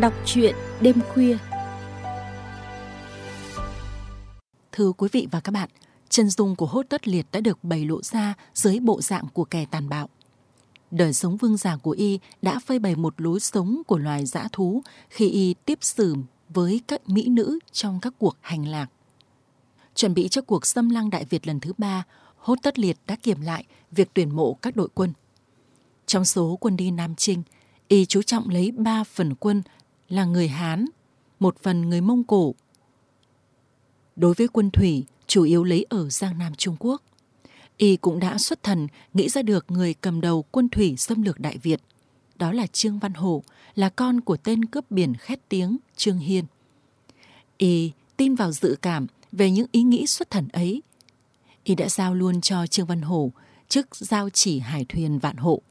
Đọc truyện đêm khuya. Thưa quý vị và các bạn, chân dung của hốt tất liệt đã được bày lộ ra dưới bộ dạng của kẻ tàn bạo. Đời sống vương giả của y đã phơi bày một lối sống của loài dã thú khi y tiếp xử với các mỹ nữ trong các cuộc hành lạc. Chuẩn bị cho cuộc xâm lăng Đại Việt lần thứ ba, Hốt Tất Liệt đã kiểm lại việc tuyển mộ các đội quân. Trong số quân đi Nam Trinh, y chú trọng lấy ba phần quân là người Hán, một phần người Mông Cổ. Đối với quân thủy, chủ yếu lấy ở Giang Nam Trung Quốc. Y cũng đã xuất thần nghĩ ra được người cầm đầu quân thủy xâm lược Đại Việt. Đó là Trương Văn Hổ, là con của tên cướp biển khét tiếng Trương Hiên. Y tin vào dự cảm về những ý nghĩ xuất thần ấy. Y đã giao luôn cho Trương Văn Hổ chức giao chỉ hải thuyền vạn hộ.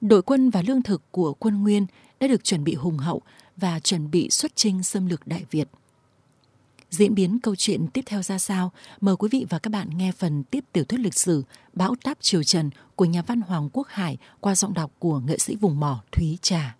Đội quân và lương thực của quân Nguyên đã được chuẩn bị hùng hậu và chuẩn bị xuất chinh xâm lược Đại Việt. Diễn biến câu chuyện tiếp theo ra sao? Mời quý vị và các bạn nghe phần tiếp tiểu thuyết lịch sử Bão táp triều Trần của nhà văn Hoàng Quốc Hải qua giọng đọc của nghệ sĩ vùng mỏ Thúy Trà.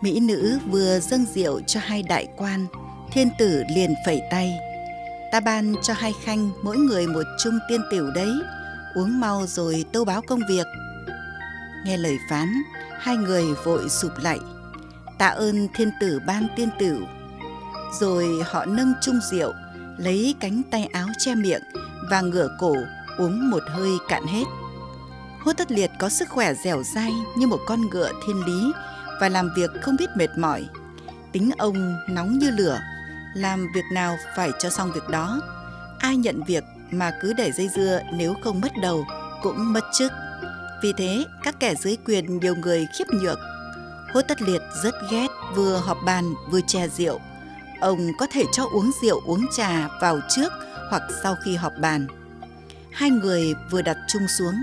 Mỹ nữ vừa dâng rượu cho hai đại quan, thiên tử liền phẩy tay. Ta ban cho hai khanh mỗi người một chung tiên tiểu đấy, uống mau rồi tâu báo công việc. Nghe lời phán, hai người vội sụp lạy. Tạ ơn thiên tử ban tiên tiểu. Rồi họ nâng chung rượu, lấy cánh tay áo che miệng và ngửa cổ uống một hơi cạn hết. Hốt tất liệt có sức khỏe dẻo dai như một con ngựa thiên lý và làm việc không biết mệt mỏi. Tính ông nóng như lửa, làm việc nào phải cho xong việc đó. Ai nhận việc mà cứ để dây dưa nếu không mất đầu cũng mất chức. Vì thế, các kẻ dưới quyền nhiều người khiếp nhược. Hốt Tất Liệt rất ghét vừa họp bàn vừa chè rượu. Ông có thể cho uống rượu uống trà vào trước hoặc sau khi họp bàn. Hai người vừa đặt chung xuống,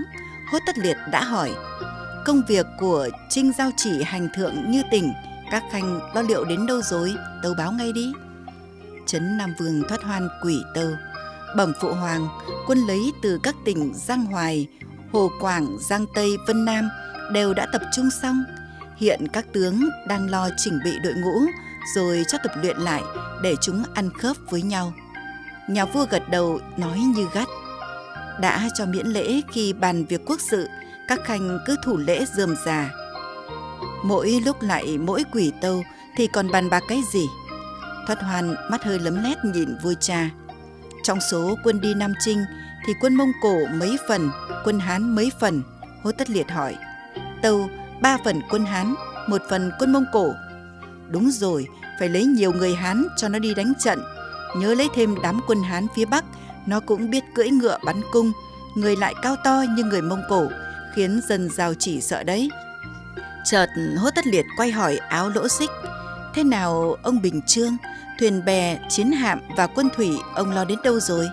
Hốt Tất Liệt đã hỏi Công việc của Trinh Giao chỉ hành thượng như tỉnh, các khanh lo liệu đến đâu rồi, tâu báo ngay đi. Trấn Nam Vương thoát hoan quỷ tâu. Bẩm phụ hoàng, quân lấy từ các tỉnh Giang Hoài, Hồ Quảng, Giang Tây, Vân Nam đều đã tập trung xong. Hiện các tướng đang lo chỉnh bị đội ngũ rồi cho tập luyện lại để chúng ăn khớp với nhau. Nhà vua gật đầu nói như gắt. Đã cho miễn lễ khi bàn việc quốc sự các khanh cứ thủ lễ dườm già. Mỗi lúc lại mỗi quỷ tâu thì còn bàn bạc cái gì? Thoát hoan mắt hơi lấm lét nhìn vua cha. Trong số quân đi Nam Trinh thì quân Mông Cổ mấy phần, quân Hán mấy phần? Hô Tất Liệt hỏi. Tâu ba phần quân Hán, một phần quân Mông Cổ. Đúng rồi, phải lấy nhiều người Hán cho nó đi đánh trận. Nhớ lấy thêm đám quân Hán phía Bắc, nó cũng biết cưỡi ngựa bắn cung, người lại cao to như người Mông Cổ, khiến dân giao chỉ sợ đấy. Chợt hốt tất liệt quay hỏi áo lỗ xích. Thế nào ông Bình Trương, thuyền bè, chiến hạm và quân thủy ông lo đến đâu rồi?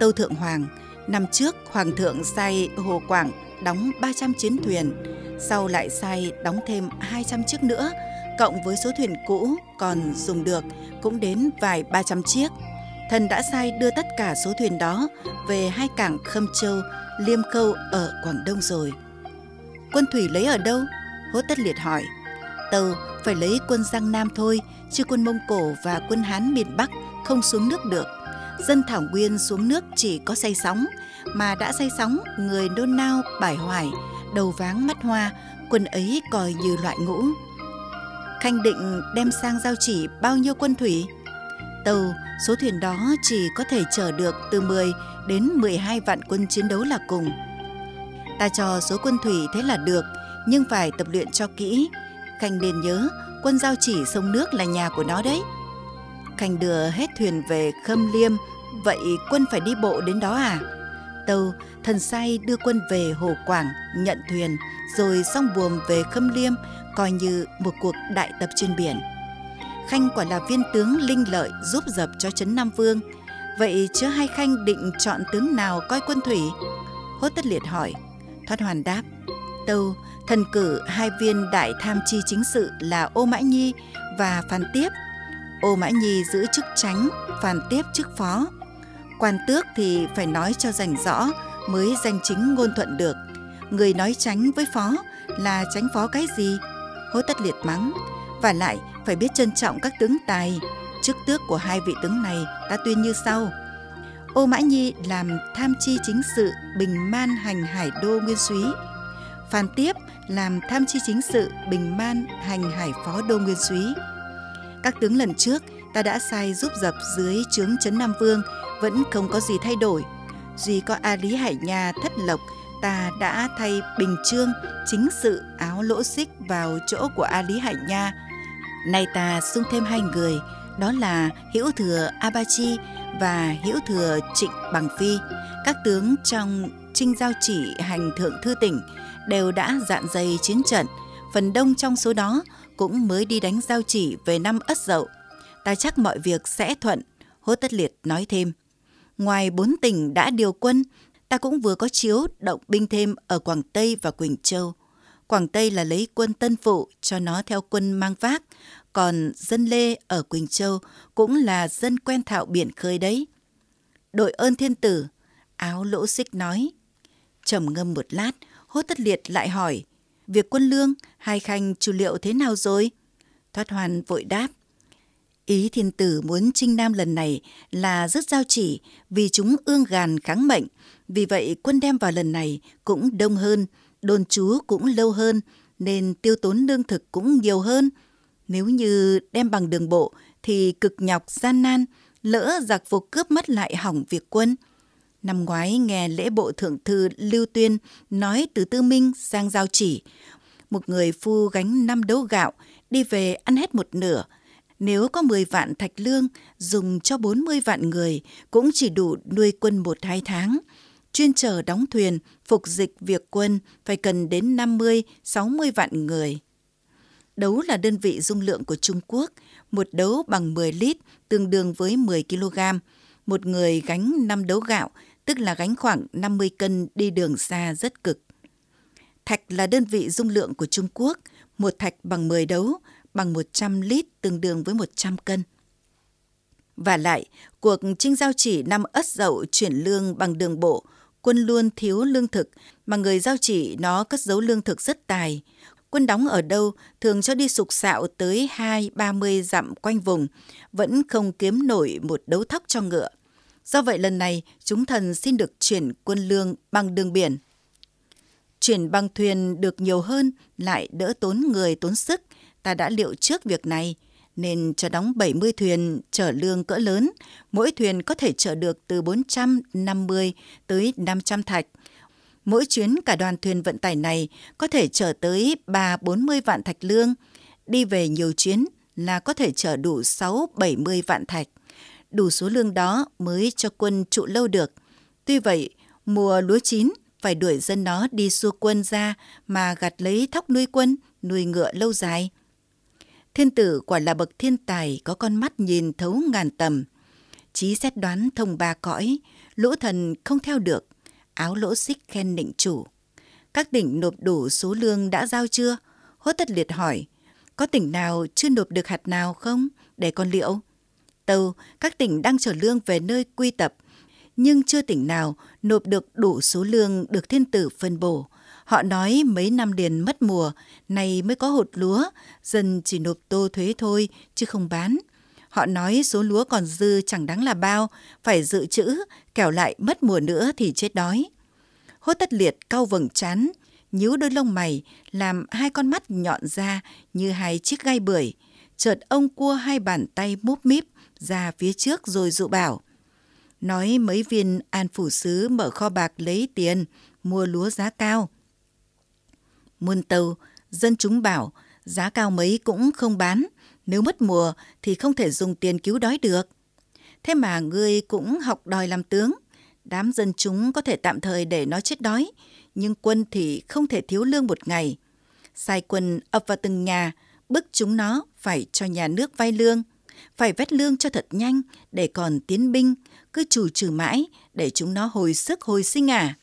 Tâu Thượng Hoàng, năm trước Hoàng thượng sai Hồ Quảng đóng 300 chiến thuyền, sau lại sai đóng thêm 200 chiếc nữa, cộng với số thuyền cũ còn dùng được cũng đến vài 300 chiếc. Thần đã sai đưa tất cả số thuyền đó về hai cảng Khâm Châu Liêm Khâu ở Quảng Đông rồi. Quân thủy lấy ở đâu? Hốt Tất Liệt hỏi. Tàu phải lấy quân Giang Nam thôi, chứ quân Mông Cổ và quân Hán miền Bắc không xuống nước được. Dân Thảo Nguyên xuống nước chỉ có say sóng, mà đã say sóng, người nôn nao, bài hoài, đầu váng mắt hoa, quân ấy coi như loại ngũ. Khanh định đem sang giao chỉ bao nhiêu quân thủy? Tàu, số thuyền đó chỉ có thể chở được từ 10 đến 12 vạn quân chiến đấu là cùng. Ta cho số quân thủy thế là được, nhưng phải tập luyện cho kỹ. Khanh nên nhớ, quân giao chỉ sông nước là nhà của nó đấy. Khanh đưa hết thuyền về Khâm Liêm, vậy quân phải đi bộ đến đó à? Tâu, thần sai đưa quân về Hồ Quảng, nhận thuyền, rồi xong buồm về Khâm Liêm, coi như một cuộc đại tập trên biển. Khanh quả là viên tướng linh lợi giúp dập cho Trấn Nam Vương, Vậy chứa hai khanh định chọn tướng nào coi quân thủy? Hốt tất liệt hỏi. Thoát hoàn đáp, Tâu thần cử hai viên đại tham chi chính sự là Ô Mã Nhi và Phan Tiếp. Ô Mã Nhi giữ chức tránh, Phan Tiếp chức phó. Quan tước thì phải nói cho rành rõ mới danh chính ngôn thuận được. Người nói tránh với phó là tránh phó cái gì? Hốt tất liệt mắng. Và lại phải biết trân trọng các tướng tài. Chức tước của hai vị tướng này ta tuyên như sau. Ô Mã Nhi làm tham chi chính sự bình man hành hải đô nguyên súy. Phan Tiếp làm tham chi chính sự bình man hành hải phó đô nguyên súy. Các tướng lần trước ta đã sai giúp dập dưới trướng trấn Nam Vương vẫn không có gì thay đổi. Duy có A Lý Hải Nha thất lộc ta đã thay bình trương chính sự áo lỗ xích vào chỗ của A Lý Hải Nha. Nay ta sung thêm hai người, đó là Hữu Thừa Abachi và Hữu Thừa Trịnh Bằng Phi. Các tướng trong trinh giao chỉ hành thượng thư tỉnh đều đã dạn dày chiến trận, phần đông trong số đó cũng mới đi đánh giao chỉ về năm Ất Dậu. Ta chắc mọi việc sẽ thuận, Hốt Tất Liệt nói thêm. Ngoài bốn tỉnh đã điều quân, ta cũng vừa có chiếu động binh thêm ở Quảng Tây và Quỳnh Châu. Quảng Tây là lấy quân tân phụ cho nó theo quân mang vác, còn dân Lê ở Quỳnh Châu cũng là dân quen thạo biển khơi đấy. Đội ơn thiên tử, áo lỗ xích nói. trầm ngâm một lát, hốt tất liệt lại hỏi, việc quân lương, hai khanh chủ liệu thế nào rồi? Thoát hoàn vội đáp, Ý thiên tử muốn trinh nam lần này là rất giao chỉ vì chúng ương gàn kháng mệnh. Vì vậy quân đem vào lần này cũng đông hơn, đồn trú cũng lâu hơn, nên tiêu tốn lương thực cũng nhiều hơn. Nếu như đem bằng đường bộ thì cực nhọc gian nan, lỡ giặc phục cướp mất lại hỏng việc quân. Năm ngoái nghe lễ bộ thượng thư Lưu Tuyên nói từ Tư Minh sang Giao Chỉ, một người phu gánh năm đấu gạo, đi về ăn hết một nửa – nếu có 10 vạn thạch lương dùng cho 40 vạn người cũng chỉ đủ nuôi quân một hai tháng. Chuyên chờ đóng thuyền, phục dịch việc quân phải cần đến 50, 60 vạn người. Đấu là đơn vị dung lượng của Trung Quốc, một đấu bằng 10 lít tương đương với 10 kg. Một người gánh 5 đấu gạo, tức là gánh khoảng 50 cân đi đường xa rất cực. Thạch là đơn vị dung lượng của Trung Quốc, một thạch bằng 10 đấu, bằng 100 lít tương đương với 100 cân. Và lại, cuộc trinh giao chỉ năm Ất Dậu chuyển lương bằng đường bộ, quân luôn thiếu lương thực mà người giao chỉ nó cất giấu lương thực rất tài. Quân đóng ở đâu thường cho đi sục sạo tới hai ba mươi dặm quanh vùng, vẫn không kiếm nổi một đấu thóc cho ngựa. Do vậy lần này chúng thần xin được chuyển quân lương bằng đường biển. Chuyển bằng thuyền được nhiều hơn lại đỡ tốn người tốn sức ta đã liệu trước việc này nên cho đóng 70 thuyền chở lương cỡ lớn, mỗi thuyền có thể chở được từ 450 tới 500 thạch. Mỗi chuyến cả đoàn thuyền vận tải này có thể chở tới 3-40 vạn thạch lương, đi về nhiều chuyến là có thể chở đủ 6-70 vạn thạch. Đủ số lương đó mới cho quân trụ lâu được. Tuy vậy, mùa lúa chín phải đuổi dân nó đi xua quân ra mà gặt lấy thóc nuôi quân, nuôi ngựa lâu dài. Thiên tử quả là bậc thiên tài có con mắt nhìn thấu ngàn tầm. Chí xét đoán thông ba cõi, lũ thần không theo được, áo lỗ xích khen định chủ. Các tỉnh nộp đủ số lương đã giao chưa? Hốt tất liệt hỏi, có tỉnh nào chưa nộp được hạt nào không? Để con liệu. Tâu, các tỉnh đang trở lương về nơi quy tập, nhưng chưa tỉnh nào nộp được đủ số lương được thiên tử phân bổ. Họ nói mấy năm liền mất mùa, nay mới có hột lúa, dân chỉ nộp tô thuế thôi, chứ không bán. Họ nói số lúa còn dư chẳng đáng là bao, phải dự trữ, kẻo lại mất mùa nữa thì chết đói. Hốt tất liệt cau vầng chán, nhíu đôi lông mày, làm hai con mắt nhọn ra như hai chiếc gai bưởi. Chợt ông cua hai bàn tay múp míp ra phía trước rồi dụ bảo. Nói mấy viên an phủ sứ mở kho bạc lấy tiền, mua lúa giá cao. Muôn tàu, dân chúng bảo giá cao mấy cũng không bán, nếu mất mùa thì không thể dùng tiền cứu đói được. Thế mà ngươi cũng học đòi làm tướng, đám dân chúng có thể tạm thời để nó chết đói, nhưng quân thì không thể thiếu lương một ngày. Sai quân ập vào từng nhà, bức chúng nó phải cho nhà nước vay lương, phải vét lương cho thật nhanh để còn tiến binh, cứ chủ trừ mãi để chúng nó hồi sức hồi sinh à.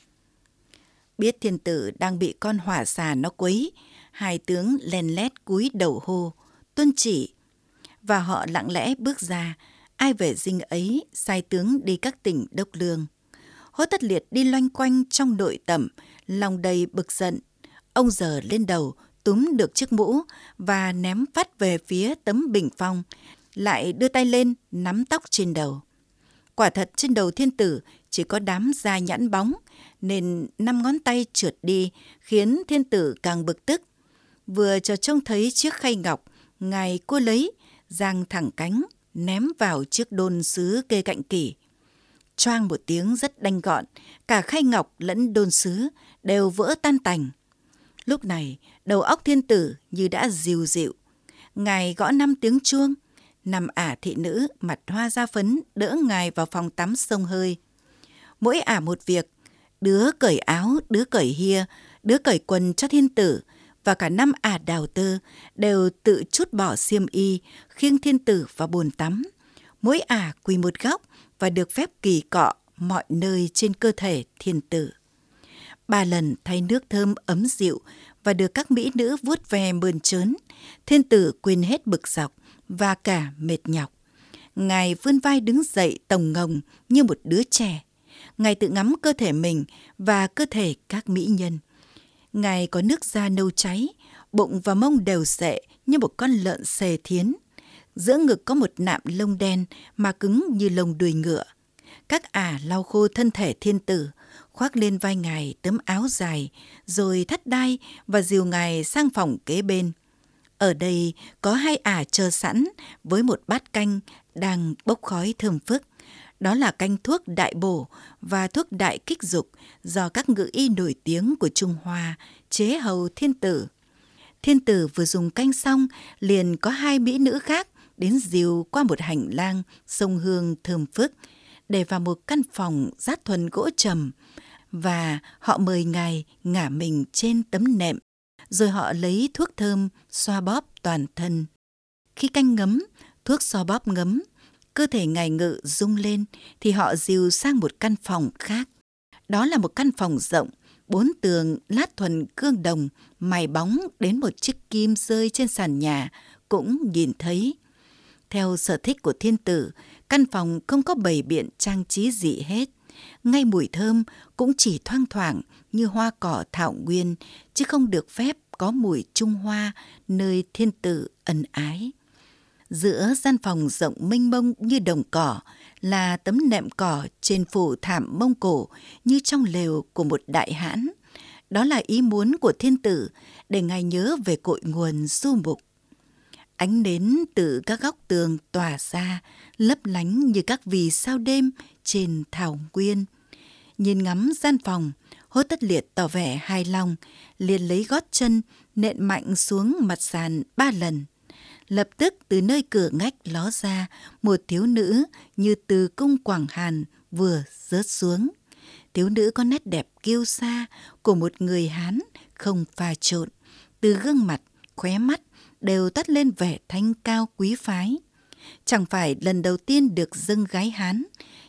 Biết thiên tử đang bị con hỏa xà nó quấy, hai tướng len lét cúi đầu hô, tuân chỉ. Và họ lặng lẽ bước ra, ai về dinh ấy sai tướng đi các tỉnh đốc lương. Hốt tất liệt đi loanh quanh trong nội tẩm, lòng đầy bực giận. Ông giờ lên đầu, túm được chiếc mũ và ném phát về phía tấm bình phong, lại đưa tay lên nắm tóc trên đầu. Quả thật trên đầu thiên tử chỉ có đám da nhẵn bóng, nên năm ngón tay trượt đi khiến thiên tử càng bực tức. Vừa cho trông thấy chiếc khay ngọc, ngài cô lấy, giang thẳng cánh, ném vào chiếc đôn sứ kê cạnh kỷ. Choang một tiếng rất đanh gọn, cả khay ngọc lẫn đôn sứ đều vỡ tan tành. Lúc này, đầu óc thiên tử như đã dịu dịu. Ngài gõ năm tiếng chuông, nằm ả thị nữ mặt hoa da phấn đỡ ngài vào phòng tắm sông hơi. Mỗi ả một việc, đứa cởi áo, đứa cởi hia, đứa cởi quần cho thiên tử, và cả năm ả đào tơ đều tự chút bỏ xiêm y, khiêng thiên tử vào bồn tắm. Mỗi ả quỳ một góc và được phép kỳ cọ mọi nơi trên cơ thể thiên tử. Ba lần thay nước thơm ấm dịu và được các mỹ nữ vuốt ve mơn trớn, thiên tử quên hết bực dọc và cả mệt nhọc. Ngài vươn vai đứng dậy tổng ngồng như một đứa trẻ. Ngài tự ngắm cơ thể mình và cơ thể các mỹ nhân. Ngài có nước da nâu cháy, bụng và mông đều sệ như một con lợn xề thiến. Giữa ngực có một nạm lông đen mà cứng như lông đuôi ngựa. Các ả lau khô thân thể thiên tử, khoác lên vai ngài tấm áo dài, rồi thắt đai và dìu ngài sang phòng kế bên. Ở đây có hai ả chờ sẵn với một bát canh đang bốc khói thơm phức. Đó là canh thuốc đại bổ và thuốc đại kích dục do các ngự y nổi tiếng của Trung Hoa chế hầu thiên tử. Thiên tử vừa dùng canh xong liền có hai mỹ nữ khác đến dìu qua một hành lang sông hương thơm phức để vào một căn phòng rát thuần gỗ trầm và họ mời ngài ngả mình trên tấm nệm rồi họ lấy thuốc thơm xoa bóp toàn thân. Khi canh ngấm, thuốc xoa bóp ngấm, cơ thể ngài ngự rung lên thì họ dìu sang một căn phòng khác. Đó là một căn phòng rộng, bốn tường lát thuần cương đồng, mài bóng đến một chiếc kim rơi trên sàn nhà cũng nhìn thấy. Theo sở thích của thiên tử, căn phòng không có bầy biện trang trí gì hết. Ngay mùi thơm cũng chỉ thoang thoảng như hoa cỏ thảo nguyên, chứ không được phép có mùi Trung Hoa nơi thiên tử ân ái. Giữa gian phòng rộng mênh mông như đồng cỏ là tấm nệm cỏ trên phủ thảm mông cổ như trong lều của một đại hãn. Đó là ý muốn của thiên tử để ngài nhớ về cội nguồn du mục. Ánh nến từ các góc tường tỏa ra, lấp lánh như các vì sao đêm trên thảo nguyên. Nhìn ngắm gian phòng, Hốt tất liệt tỏ vẻ hài lòng, liền lấy gót chân nện mạnh xuống mặt sàn ba lần. Lập tức từ nơi cửa ngách ló ra một thiếu nữ như từ cung Quảng Hàn vừa rớt xuống. Thiếu nữ có nét đẹp kiêu sa của một người Hán không pha trộn. Từ gương mặt, khóe mắt đều tắt lên vẻ thanh cao quý phái. Chẳng phải lần đầu tiên được dâng gái Hán,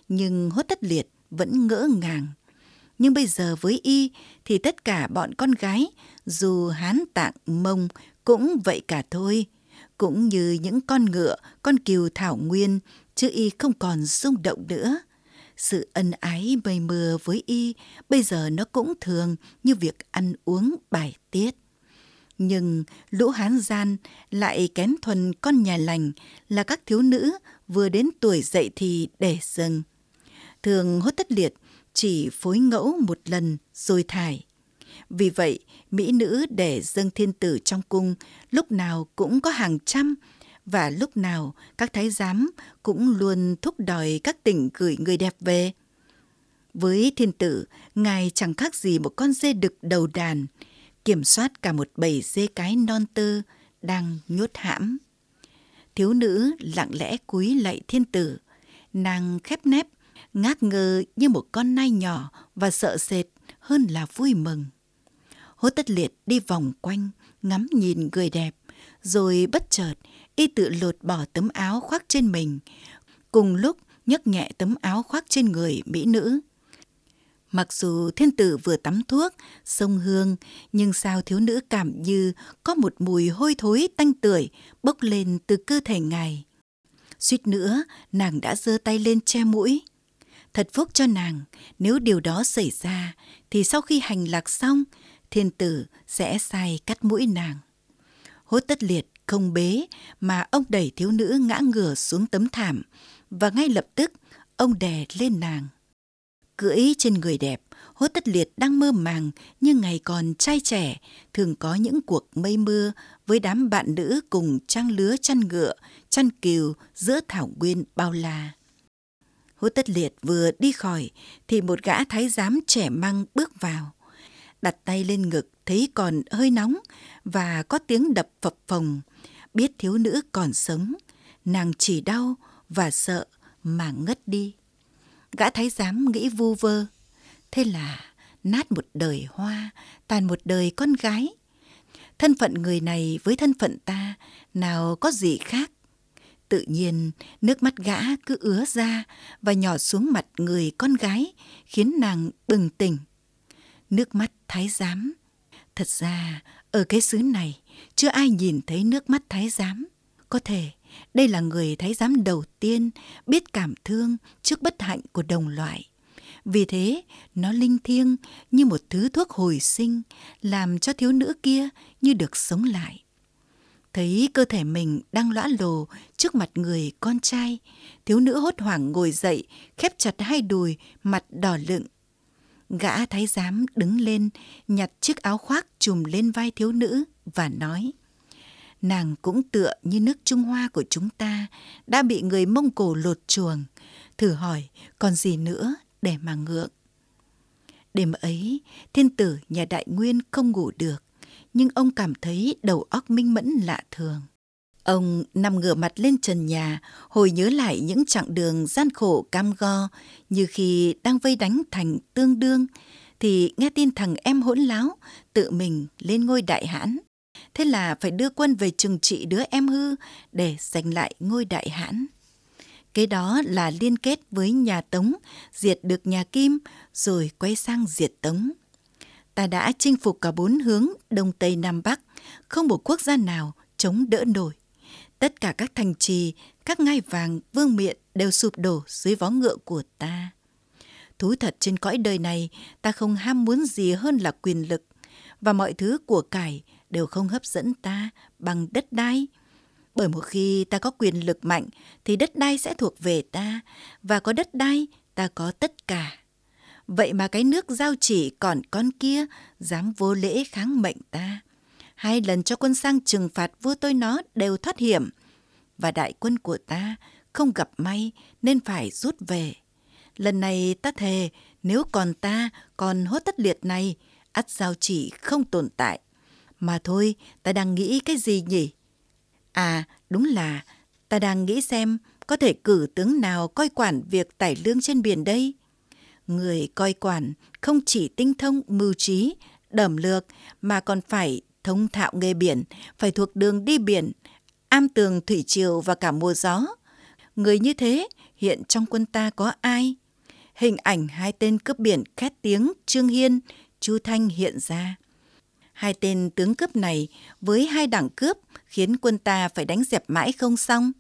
nhưng hốt tất liệt vẫn ngỡ ngàng nhưng bây giờ với y thì tất cả bọn con gái, dù hán tạng mông cũng vậy cả thôi. Cũng như những con ngựa, con kiều thảo nguyên, chứ y không còn rung động nữa. Sự ân ái mây mưa với y bây giờ nó cũng thường như việc ăn uống bài tiết. Nhưng lũ hán gian lại kén thuần con nhà lành là các thiếu nữ vừa đến tuổi dậy thì để dừng. Thường hốt tất liệt chỉ phối ngẫu một lần rồi thải. Vì vậy, mỹ nữ để dâng thiên tử trong cung lúc nào cũng có hàng trăm và lúc nào các thái giám cũng luôn thúc đòi các tỉnh gửi người đẹp về. Với thiên tử, ngài chẳng khác gì một con dê đực đầu đàn, kiểm soát cả một bầy dê cái non tơ đang nhốt hãm. Thiếu nữ lặng lẽ cúi lạy thiên tử, nàng khép nép ngác ngơ như một con nai nhỏ và sợ sệt hơn là vui mừng. Hốt tất liệt đi vòng quanh, ngắm nhìn người đẹp, rồi bất chợt y tự lột bỏ tấm áo khoác trên mình, cùng lúc nhấc nhẹ tấm áo khoác trên người mỹ nữ. Mặc dù thiên tử vừa tắm thuốc, sông hương, nhưng sao thiếu nữ cảm như có một mùi hôi thối tanh tưởi bốc lên từ cơ thể ngài. Suýt nữa, nàng đã giơ tay lên che mũi. Thật phúc cho nàng, nếu điều đó xảy ra, thì sau khi hành lạc xong, thiên tử sẽ sai cắt mũi nàng. Hốt tất liệt không bế mà ông đẩy thiếu nữ ngã ngửa xuống tấm thảm và ngay lập tức ông đè lên nàng. Cưỡi trên người đẹp, hốt tất liệt đang mơ màng như ngày còn trai trẻ, thường có những cuộc mây mưa với đám bạn nữ cùng trang lứa chăn ngựa, chăn kiều giữa thảo nguyên bao la. Hốt tất liệt vừa đi khỏi thì một gã thái giám trẻ măng bước vào. Đặt tay lên ngực thấy còn hơi nóng và có tiếng đập phập phồng. Biết thiếu nữ còn sống, nàng chỉ đau và sợ mà ngất đi. Gã thái giám nghĩ vu vơ. Thế là nát một đời hoa, tàn một đời con gái. Thân phận người này với thân phận ta nào có gì khác. Tự nhiên, nước mắt gã cứ ứa ra và nhỏ xuống mặt người con gái, khiến nàng bừng tỉnh. Nước mắt thái giám. Thật ra, ở cái xứ này, chưa ai nhìn thấy nước mắt thái giám. Có thể đây là người thái giám đầu tiên biết cảm thương trước bất hạnh của đồng loại. Vì thế, nó linh thiêng như một thứ thuốc hồi sinh, làm cho thiếu nữ kia như được sống lại. Thấy cơ thể mình đang lõa lồ trước mặt người con trai, thiếu nữ hốt hoảng ngồi dậy, khép chặt hai đùi, mặt đỏ lựng. Gã thái giám đứng lên, nhặt chiếc áo khoác trùm lên vai thiếu nữ và nói – nàng cũng tựa như nước Trung Hoa của chúng ta đã bị người Mông Cổ lột chuồng. Thử hỏi còn gì nữa để mà ngượng. Đêm ấy, thiên tử nhà đại nguyên không ngủ được, nhưng ông cảm thấy đầu óc minh mẫn lạ thường. Ông nằm ngửa mặt lên trần nhà, hồi nhớ lại những chặng đường gian khổ cam go như khi đang vây đánh thành tương đương, thì nghe tin thằng em hỗn láo tự mình lên ngôi đại hãn. Thế là phải đưa quân về trừng trị đứa em hư để giành lại ngôi đại hãn. Kế đó là liên kết với nhà Tống, diệt được nhà Kim, rồi quay sang diệt Tống. Ta đã chinh phục cả bốn hướng Đông Tây Nam Bắc, không một quốc gia nào chống đỡ nổi. Tất cả các thành trì, các ngai vàng, vương miện đều sụp đổ dưới vó ngựa của ta. Thú thật trên cõi đời này, ta không ham muốn gì hơn là quyền lực, và mọi thứ của cải đều không hấp dẫn ta bằng đất đai. Bởi một khi ta có quyền lực mạnh thì đất đai sẽ thuộc về ta và có đất đai ta có tất cả. Vậy mà cái nước giao chỉ còn con kia dám vô lễ kháng mệnh ta. Hai lần cho quân sang trừng phạt vua tôi nó đều thoát hiểm và đại quân của ta không gặp may nên phải rút về. Lần này ta thề nếu còn ta còn hốt tất liệt này ắt giao chỉ không tồn tại mà thôi, ta đang nghĩ cái gì nhỉ? À, đúng là ta đang nghĩ xem có thể cử tướng nào coi quản việc tải lương trên biển đây. Người coi quản không chỉ tinh thông mưu trí, đẩm lược mà còn phải thông thạo nghề biển, phải thuộc đường đi biển, am tường thủy triều và cả mùa gió. Người như thế hiện trong quân ta có ai? Hình ảnh hai tên cướp biển khét tiếng Trương Hiên, Chu Thanh hiện ra. Hai tên tướng cướp này với hai đảng cướp khiến quân ta phải đánh dẹp mãi không xong.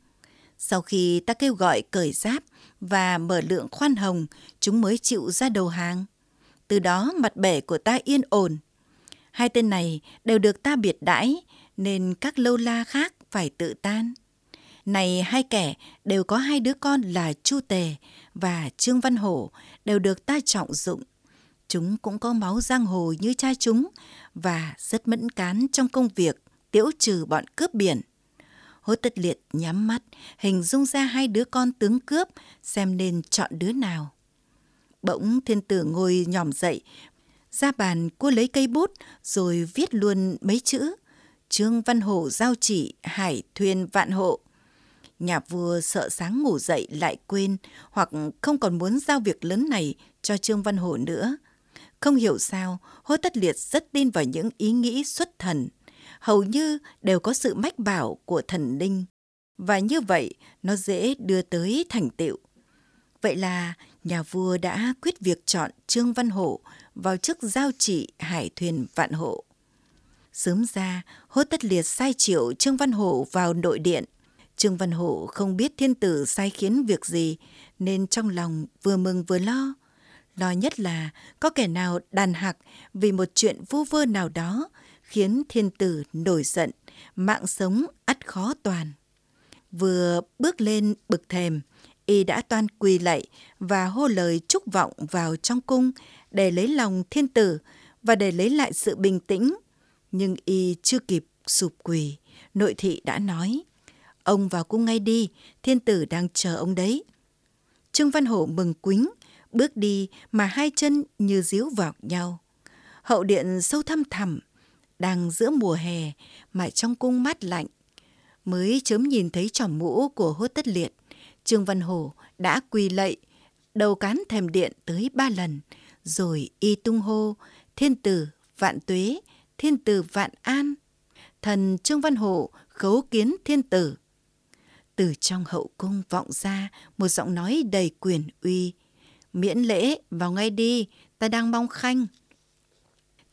Sau khi ta kêu gọi cởi giáp và mở lượng khoan hồng, chúng mới chịu ra đầu hàng. Từ đó mặt bể của ta yên ổn. Hai tên này đều được ta biệt đãi, nên các lâu la khác phải tự tan. Này hai kẻ đều có hai đứa con là Chu Tề và Trương Văn Hổ đều được ta trọng dụng. Chúng cũng có máu giang hồ như cha chúng và rất mẫn cán trong công việc tiễu trừ bọn cướp biển. Hốt tất liệt nhắm mắt, hình dung ra hai đứa con tướng cướp, xem nên chọn đứa nào. Bỗng thiên tử ngồi nhòm dậy, ra bàn cô lấy cây bút rồi viết luôn mấy chữ. Trương Văn Hổ giao chỉ hải thuyền vạn hộ. Nhà vua sợ sáng ngủ dậy lại quên hoặc không còn muốn giao việc lớn này cho Trương Văn Hổ nữa. Không hiểu sao, hối Tất Liệt rất tin vào những ý nghĩ xuất thần, hầu như đều có sự mách bảo của thần linh. Và như vậy, nó dễ đưa tới thành tựu. Vậy là nhà vua đã quyết việc chọn Trương Văn hộ vào chức giao trị hải thuyền vạn hộ. Sớm ra, hốt tất liệt sai triệu Trương Văn hộ vào nội điện. Trương Văn hộ không biết thiên tử sai khiến việc gì, nên trong lòng vừa mừng vừa lo. Lo nhất là có kẻ nào đàn hạc vì một chuyện vô vơ nào đó, khiến thiên tử nổi giận, mạng sống ắt khó toàn. Vừa bước lên bực thềm, y đã toan quỳ lạy và hô lời chúc vọng vào trong cung để lấy lòng thiên tử và để lấy lại sự bình tĩnh. Nhưng y chưa kịp sụp quỳ, nội thị đã nói, ông vào cung ngay đi, thiên tử đang chờ ông đấy. Trương Văn Hổ mừng quính, bước đi mà hai chân như díu vào nhau. Hậu điện sâu thăm thẳm, đang giữa mùa hè mà trong cung mát lạnh. Mới chớm nhìn thấy trỏm mũ của hốt tất liệt, Trương Văn Hổ đã quỳ lạy, đầu cán thèm điện tới ba lần, rồi y tung hô, thiên tử vạn tuế, thiên tử vạn an. Thần Trương Văn Hổ khấu kiến thiên tử. Từ trong hậu cung vọng ra một giọng nói đầy quyền uy. Miễn lễ, vào ngay đi, ta đang mong khanh.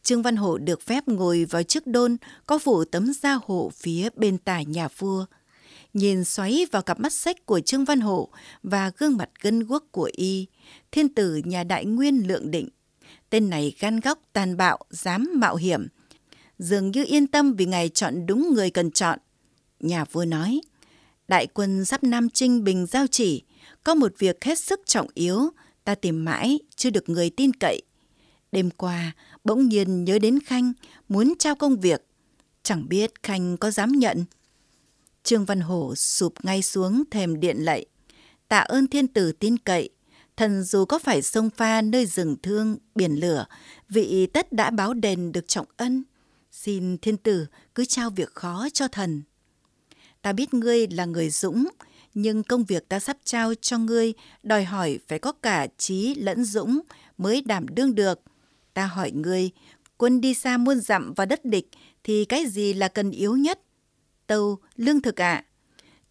Trương Văn Hổ được phép ngồi vào chiếc đôn có phủ tấm da hộ phía bên tả nhà vua. Nhìn xoáy vào cặp mắt sách của Trương Văn hộ và gương mặt gân guốc của y, thiên tử nhà đại nguyên lượng định. Tên này gan góc tàn bạo, dám mạo hiểm. Dường như yên tâm vì ngài chọn đúng người cần chọn. Nhà vua nói, đại quân sắp Nam Trinh Bình giao chỉ, có một việc hết sức trọng yếu, ta tìm mãi, chưa được người tin cậy. Đêm qua, bỗng nhiên nhớ đến Khanh, muốn trao công việc. Chẳng biết Khanh có dám nhận. Trương Văn Hổ sụp ngay xuống thềm điện lạy. Tạ ơn thiên tử tin cậy. Thần dù có phải sông pha nơi rừng thương, biển lửa, vị tất đã báo đền được trọng ân. Xin thiên tử cứ trao việc khó cho thần. Ta biết ngươi là người dũng, nhưng công việc ta sắp trao cho ngươi đòi hỏi phải có cả trí lẫn dũng mới đảm đương được. Ta hỏi ngươi, quân đi xa muôn dặm vào đất địch thì cái gì là cần yếu nhất? Tâu, lương thực ạ. À?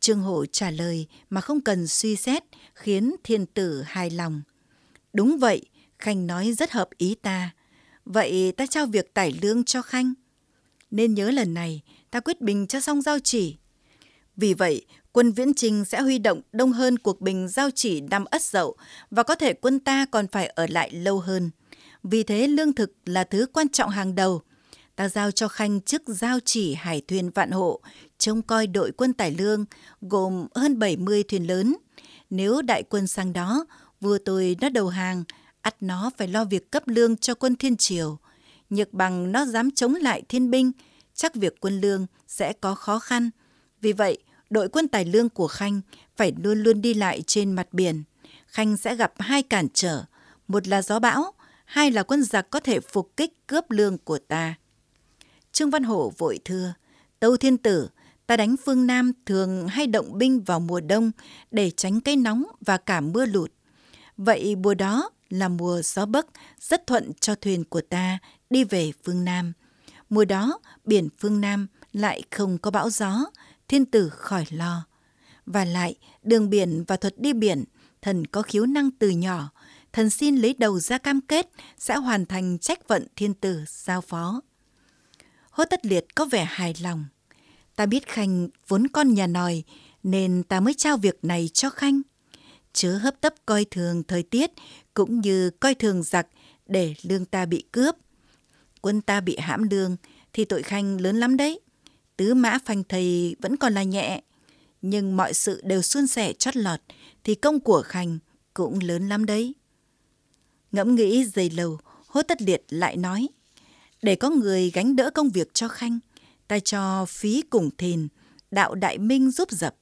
Trương Hổ trả lời mà không cần suy xét, khiến thiên tử hài lòng. Đúng vậy, Khanh nói rất hợp ý ta. Vậy ta trao việc tải lương cho Khanh. Nên nhớ lần này, ta quyết bình cho xong giao chỉ. Vì vậy, quân viễn trình sẽ huy động đông hơn cuộc bình giao chỉ năm ất dậu và có thể quân ta còn phải ở lại lâu hơn. Vì thế lương thực là thứ quan trọng hàng đầu. Ta giao cho Khanh chức giao chỉ hải thuyền vạn hộ, trông coi đội quân tải lương, gồm hơn 70 thuyền lớn. Nếu đại quân sang đó, vua tôi nó đầu hàng, ắt nó phải lo việc cấp lương cho quân thiên triều. Nhược bằng nó dám chống lại thiên binh, chắc việc quân lương sẽ có khó khăn. Vì vậy, đội quân tài lương của Khanh phải luôn luôn đi lại trên mặt biển. Khanh sẽ gặp hai cản trở, một là gió bão, hai là quân giặc có thể phục kích cướp lương của ta. Trương Văn Hổ vội thưa, Tâu Thiên Tử, ta đánh phương Nam thường hay động binh vào mùa đông để tránh cái nóng và cả mưa lụt. Vậy mùa đó là mùa gió bấc rất thuận cho thuyền của ta đi về phương Nam. Mùa đó, biển phương Nam lại không có bão gió, thiên tử khỏi lo. Và lại, đường biển và thuật đi biển, thần có khiếu năng từ nhỏ, thần xin lấy đầu ra cam kết sẽ hoàn thành trách vận thiên tử giao phó. Hốt tất liệt có vẻ hài lòng. Ta biết Khanh vốn con nhà nòi, nên ta mới trao việc này cho Khanh. Chớ hấp tấp coi thường thời tiết, cũng như coi thường giặc để lương ta bị cướp. Quân ta bị hãm lương, thì tội Khanh lớn lắm đấy. Tứ mã phanh thầy vẫn còn là nhẹ, nhưng mọi sự đều suôn sẻ chót lọt, thì công của Khanh cũng lớn lắm đấy. Ngẫm nghĩ dày lầu hốt tất liệt lại nói, để có người gánh đỡ công việc cho Khanh, ta cho phí cùng thìn, đạo đại minh giúp dập.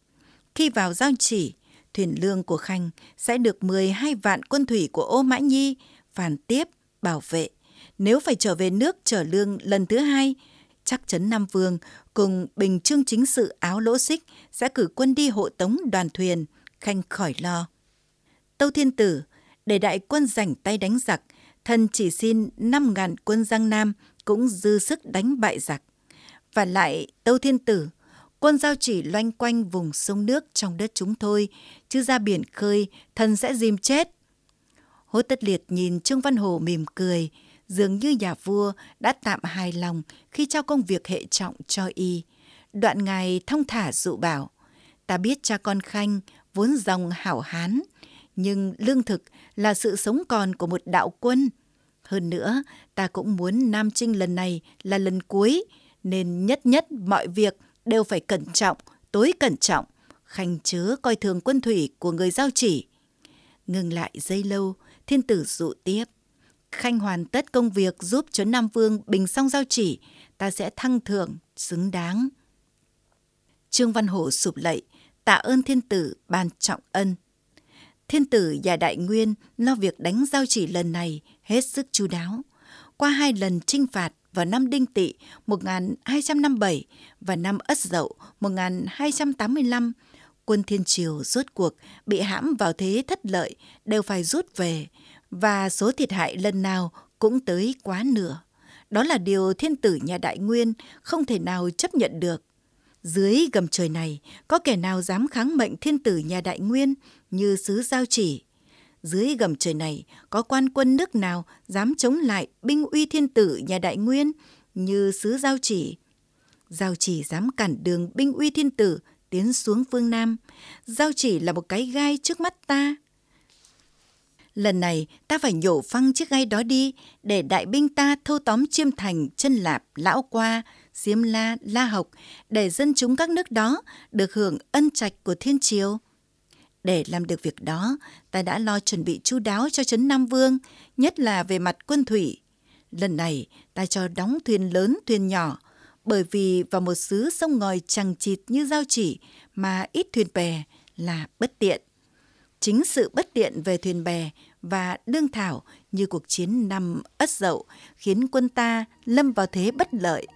Khi vào giao chỉ, thuyền lương của Khanh sẽ được 12 vạn quân thủy của Ô Mã Nhi phản tiếp, bảo vệ. Nếu phải trở về nước trở lương lần thứ hai, chắc chắn Nam Vương cùng Bình Trương Chính sự áo lỗ xích sẽ cử quân đi hộ tống đoàn thuyền, Khanh khỏi lo. Tâu Thiên Tử, để đại quân rảnh tay đánh giặc, thần chỉ xin 5.000 quân Giang Nam cũng dư sức đánh bại giặc. Và lại Tâu Thiên Tử, quân giao chỉ loanh quanh vùng sông nước trong đất chúng thôi, chứ ra biển khơi, thần sẽ dìm chết. Hốt tất liệt nhìn Trương Văn Hồ mỉm cười, dường như nhà vua đã tạm hài lòng khi trao công việc hệ trọng cho y. Đoạn ngài thông thả dụ bảo, ta biết cha con Khanh vốn dòng hảo hán, nhưng lương thực là sự sống còn của một đạo quân. Hơn nữa, ta cũng muốn Nam Trinh lần này là lần cuối, nên nhất nhất mọi việc đều phải cẩn trọng, tối cẩn trọng, khanh chớ coi thường quân thủy của người giao chỉ. Ngừng lại giây lâu, thiên tử dụ tiếp. Khanh hoàn tất công việc giúp cho Nam Vương bình xong giao chỉ, ta sẽ thăng thưởng xứng đáng. Trương Văn Hổ sụp lạy, tạ ơn thiên tử ban trọng ân. Thiên tử và đại nguyên lo việc đánh giao chỉ lần này hết sức chu đáo. Qua hai lần trinh phạt vào năm Đinh Tỵ 1257 và năm Ất Dậu 1285, quân Thiên Triều rốt cuộc bị hãm vào thế thất lợi đều phải rút về và số thiệt hại lần nào cũng tới quá nửa. Đó là điều thiên tử nhà Đại Nguyên không thể nào chấp nhận được. Dưới gầm trời này, có kẻ nào dám kháng mệnh thiên tử nhà Đại Nguyên như sứ giao chỉ. Dưới gầm trời này, có quan quân nước nào dám chống lại binh uy thiên tử nhà Đại Nguyên như sứ giao chỉ. Giao chỉ dám cản đường binh uy thiên tử tiến xuống phương Nam. Giao chỉ là một cái gai trước mắt ta. Lần này ta phải nhổ phăng chiếc gai đó đi để đại binh ta thâu tóm chiêm thành, chân lạp, lão qua, Diêm La, La Học để dân chúng các nước đó được hưởng ân trạch của thiên triều. Để làm được việc đó, ta đã lo chuẩn bị chu đáo cho Trấn Nam Vương, nhất là về mặt quân thủy. Lần này, ta cho đóng thuyền lớn, thuyền nhỏ, bởi vì vào một xứ sông ngòi chằng chịt như giao chỉ mà ít thuyền bè là bất tiện. Chính sự bất tiện về thuyền bè và đương thảo như cuộc chiến năm Ất Dậu khiến quân ta lâm vào thế bất lợi.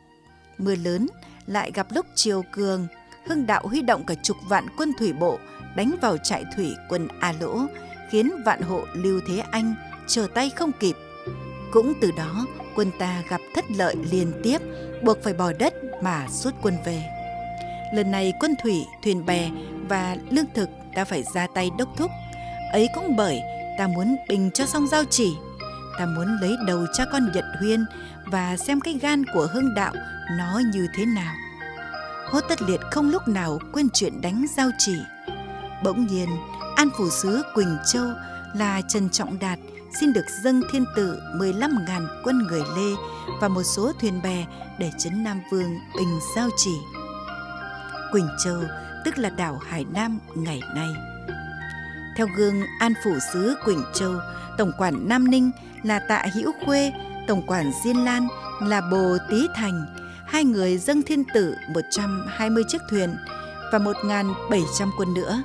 Mưa lớn lại gặp lúc chiều cường, Hưng Đạo huy động cả chục vạn quân thủy bộ đánh vào trại thủy quân A Lỗ, khiến vạn hộ Lưu Thế Anh trở tay không kịp. Cũng từ đó, quân ta gặp thất lợi liên tiếp, buộc phải bỏ đất mà rút quân về. Lần này quân thủy, thuyền bè và lương thực ta phải ra tay đốc thúc. Ấy cũng bởi ta muốn bình cho xong giao chỉ. Ta muốn lấy đầu cha con Nhật Huyên và xem cái gan của hưng đạo nó như thế nào. Hốt tất liệt không lúc nào quên chuyện đánh giao chỉ. Bỗng nhiên, An Phủ Sứ Quỳnh Châu là Trần Trọng Đạt xin được dâng thiên tử 15.000 quân người Lê và một số thuyền bè để chấn Nam Vương bình giao chỉ. Quỳnh Châu tức là đảo Hải Nam ngày nay. Theo gương An Phủ Sứ Quỳnh Châu, Tổng quản Nam Ninh là Tạ Hữu Khuê, Tổng quản Diên Lan là Bồ Tý Thành, hai người dâng thiên tử 120 chiếc thuyền và 1.700 quân nữa.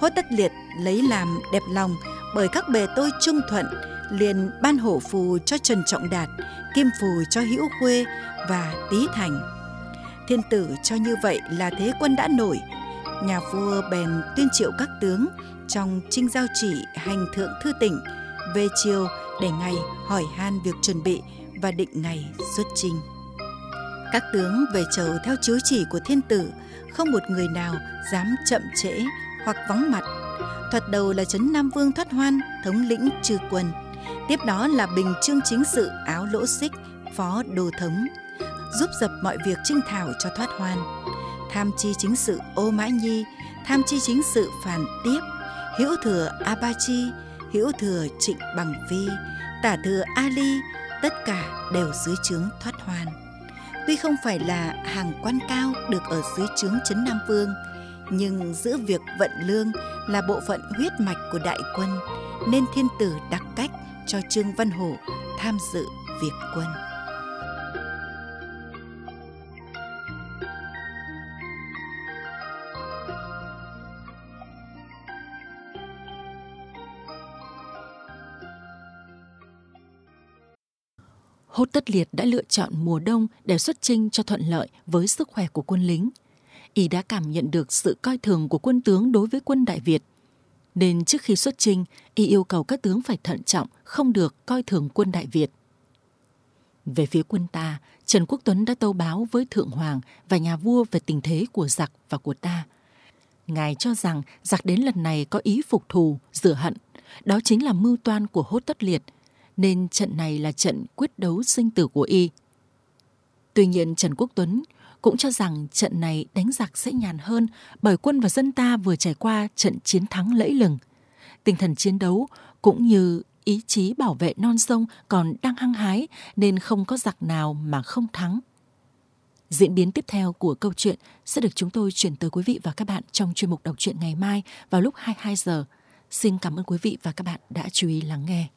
Hốt Tất Liệt lấy làm đẹp lòng bởi các bề tôi trung thuận liền ban hổ phù cho Trần Trọng Đạt, kim phù cho Hữu Khuê và Tý Thành. Thiên tử cho như vậy là thế quân đã nổi, nhà vua bèn tuyên triệu các tướng trong trinh giao chỉ hành thượng thư tỉnh về chiều để ngày hỏi han việc chuẩn bị và định ngày xuất trình Các tướng về chầu theo chiếu chỉ của thiên tử, không một người nào dám chậm trễ hoặc vắng mặt. Thoạt đầu là Trấn Nam Vương Thoát Hoan, thống lĩnh trừ quân. Tiếp đó là Bình Trương Chính Sự Áo Lỗ Xích, Phó Đồ Thống, giúp dập mọi việc trinh thảo cho Thoát Hoan. Tham chi chính sự Ô Mã Nhi, tham chi chính sự Phàn Tiếp, hữu thừa A Ba Chi, hữu thừa Trịnh Bằng Vi, tả thừa Ali, tất cả đều dưới trướng Thoát Hoan. Tuy không phải là hàng quan cao được ở dưới trướng Trấn Nam Vương, nhưng giữa việc vận lương là bộ phận huyết mạch của đại quân, nên thiên tử đặc cách cho Trương Văn Hổ tham dự việc quân. Hốt Tất Liệt đã lựa chọn mùa đông để xuất chinh cho thuận lợi với sức khỏe của quân lính. Y đã cảm nhận được sự coi thường của quân tướng đối với quân Đại Việt. Nên trước khi xuất chinh, Y yêu cầu các tướng phải thận trọng, không được coi thường quân Đại Việt. Về phía quân ta, Trần Quốc Tuấn đã tâu báo với Thượng Hoàng và nhà vua về tình thế của giặc và của ta. Ngài cho rằng giặc đến lần này có ý phục thù, rửa hận. Đó chính là mưu toan của hốt tất liệt, nên trận này là trận quyết đấu sinh tử của y. Tuy nhiên Trần Quốc Tuấn cũng cho rằng trận này đánh giặc sẽ nhàn hơn bởi quân và dân ta vừa trải qua trận chiến thắng lẫy lừng. Tinh thần chiến đấu cũng như ý chí bảo vệ non sông còn đang hăng hái nên không có giặc nào mà không thắng. Diễn biến tiếp theo của câu chuyện sẽ được chúng tôi chuyển tới quý vị và các bạn trong chuyên mục đọc truyện ngày mai vào lúc 22 giờ. Xin cảm ơn quý vị và các bạn đã chú ý lắng nghe.